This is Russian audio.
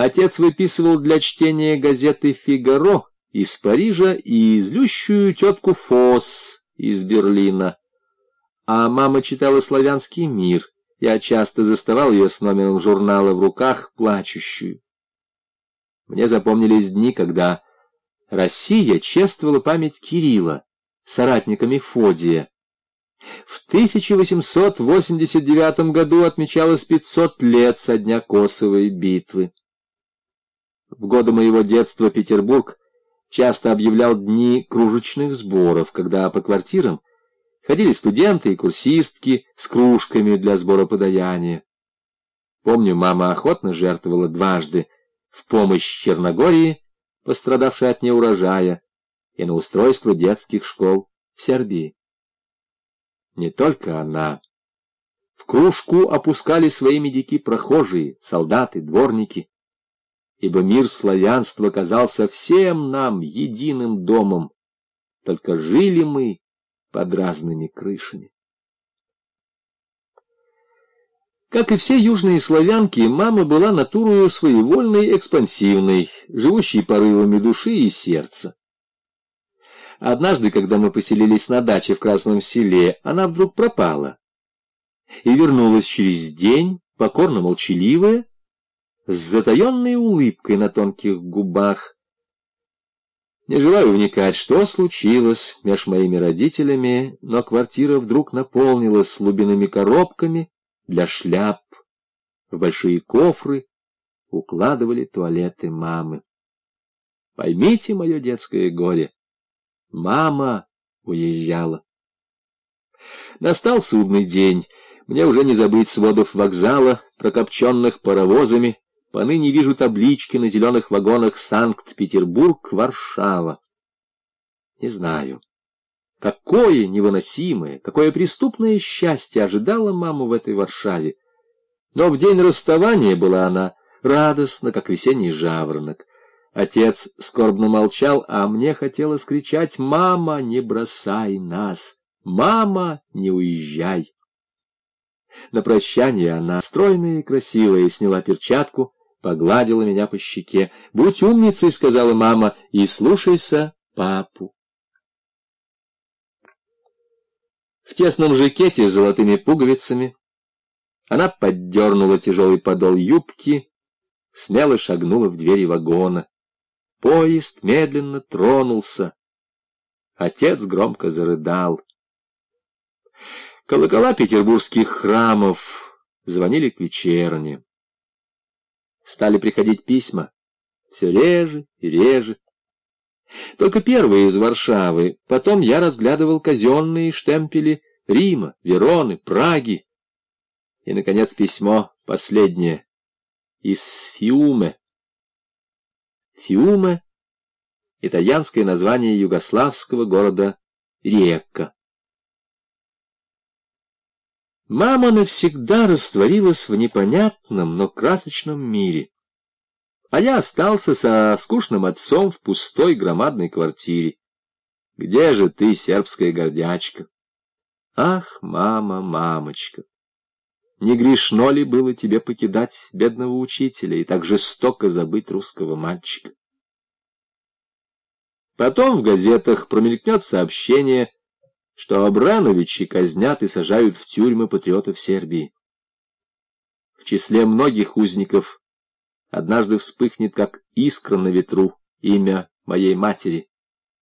Отец выписывал для чтения газеты «Фигаро» из Парижа и злющую тетку Фосс из Берлина. А мама читала «Славянский мир». Я часто заставал ее с номером журнала в руках, плачущую. Мне запомнились дни, когда Россия чествовала память Кирилла, соратниками Фодия. В 1889 году отмечалось 500 лет со дня Косовой битвы. В годы моего детства Петербург часто объявлял дни кружечных сборов, когда по квартирам ходили студенты и курсистки с кружками для сбора подаяния. Помню, мама охотно жертвовала дважды в помощь Черногории, пострадавшей от неурожая, и на устройство детских школ в Сербии. Не только она. В кружку опускали свои медики прохожие, солдаты, дворники ибо мир славянства казался всем нам единым домом, только жили мы под разными крышами. Как и все южные славянки, мама была натурою своевольной, экспансивной, живущей порывами души и сердца. Однажды, когда мы поселились на даче в Красном селе, она вдруг пропала и вернулась через день, покорно молчаливая, с затаенной улыбкой на тонких губах. Не желаю вникать, что случилось меж моими родителями, но квартира вдруг наполнилась слубиными коробками для шляп. В большие кофры укладывали туалеты мамы. Поймите мое детское горе. Мама уезжала. Настал судный день. Мне уже не забыть сводов вокзала, прокопченных паровозами, Поныне вижу таблички на зеленых вагонах Санкт-Петербург, Варшава. Не знаю, какое невыносимое, какое преступное счастье ожидало маму в этой Варшаве. Но в день расставания была она радостна, как весенний жаворонок. Отец скорбно молчал, а мне хотелось кричать «Мама, не бросай нас! Мама, не уезжай!» На прощание она, стройная и красивая, сняла перчатку, погладила меня по щеке. «Будь умницей», — сказала мама, — «и слушайся папу». В тесном жакете с золотыми пуговицами она поддернула тяжелый подол юбки, смело шагнула в двери вагона. Поезд медленно тронулся. Отец громко зарыдал. Колокола петербургских храмов звонили к вечерне. Стали приходить письма. Все реже и реже. Только первые из Варшавы. Потом я разглядывал казенные штемпели Рима, Вероны, Праги. И, наконец, письмо последнее. Из Фиуме. Фиуме — итальянское название югославского города Рекка. Мама навсегда растворилась в непонятном, но красочном мире. А я остался со скучным отцом в пустой громадной квартире. Где же ты, сербская гордячка? Ах, мама, мамочка! Не грешно ли было тебе покидать бедного учителя и так жестоко забыть русского мальчика? Потом в газетах промелькнет сообщение что Абрановичи казнят и сажают в тюрьмы патриотов Сербии. В числе многих узников однажды вспыхнет, как искра на ветру, имя моей матери,